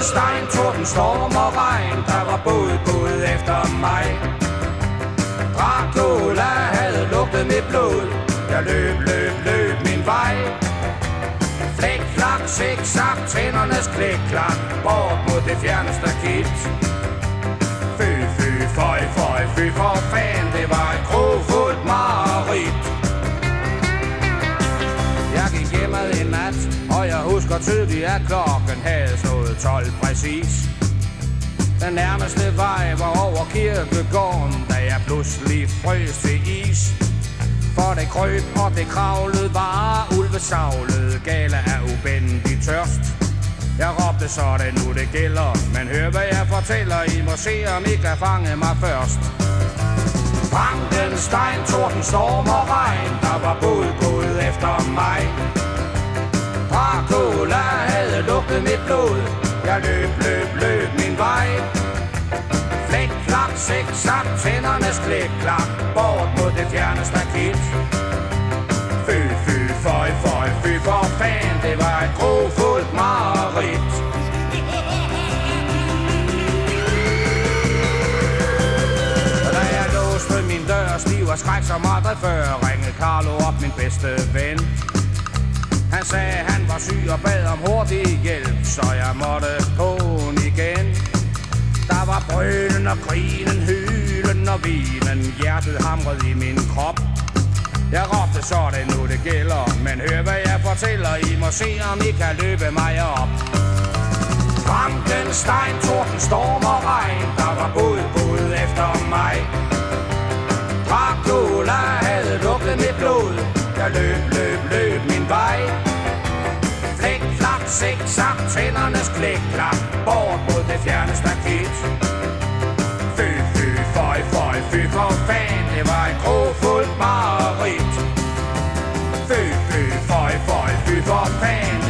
Frankenstein, torden, storm og regn Der var båd, båd efter mig. Dracula havde lugtet mit blod. Jeg løb, løb, løb min vej. Flæk, flak, zigzag, tændernes klik, klak Bort mod det fjerneste kit. Fy, fy, føj, føj, fy for fan Det var et grofuldt mareridt. Jeg gik hjemad en nat. Og jeg husker tydeligt, at klokken havde slået 12 præcis. Den nærmeste vej var over kirkegården Da jeg pludselig frøs til is. For det krøb og det kravlede bare. Ulvesavlet Gale af ubendig tørst. Jeg råbte så det nu det gælder. Men hør hvad jeg fortæller. I må se om I kan fange mig først. Frankenstein, torden, storm og regn Der var båd, gået efter mig. Mit blod. Jeg løb, løb, løb min vej. Flæk, flak, zigzag, tændernes klik, klak Bort mod det fjerne stakit Fy, fy, føj, føj, fy for fan. Det var et grofuldt mareridt. Da jeg låste min dør stiv og skræk som aldrig før Ringede Carlo op, min bedste ven. Han sagde, han var syg og bad om hurtig hjælp Så jeg måtte på'n igen. Der var brølen og grinen, hylen og vinen. Hjertet hamrede i min krop. Jeg råbte, så det nu det gælder. Men hør hvad jeg fortæller, I må se om I kan løbe mig op. Frankenstein, torden, storm og regn. Der var båd, båd efter mig. vej. Klik, klak, sik, sak, tændernes klik, klak Bort mod det fjerne stakit Fy, fy, føj, føj, fy for fan Det var en grofuld mareridt. Fy, fy, føj, føj, fy for fan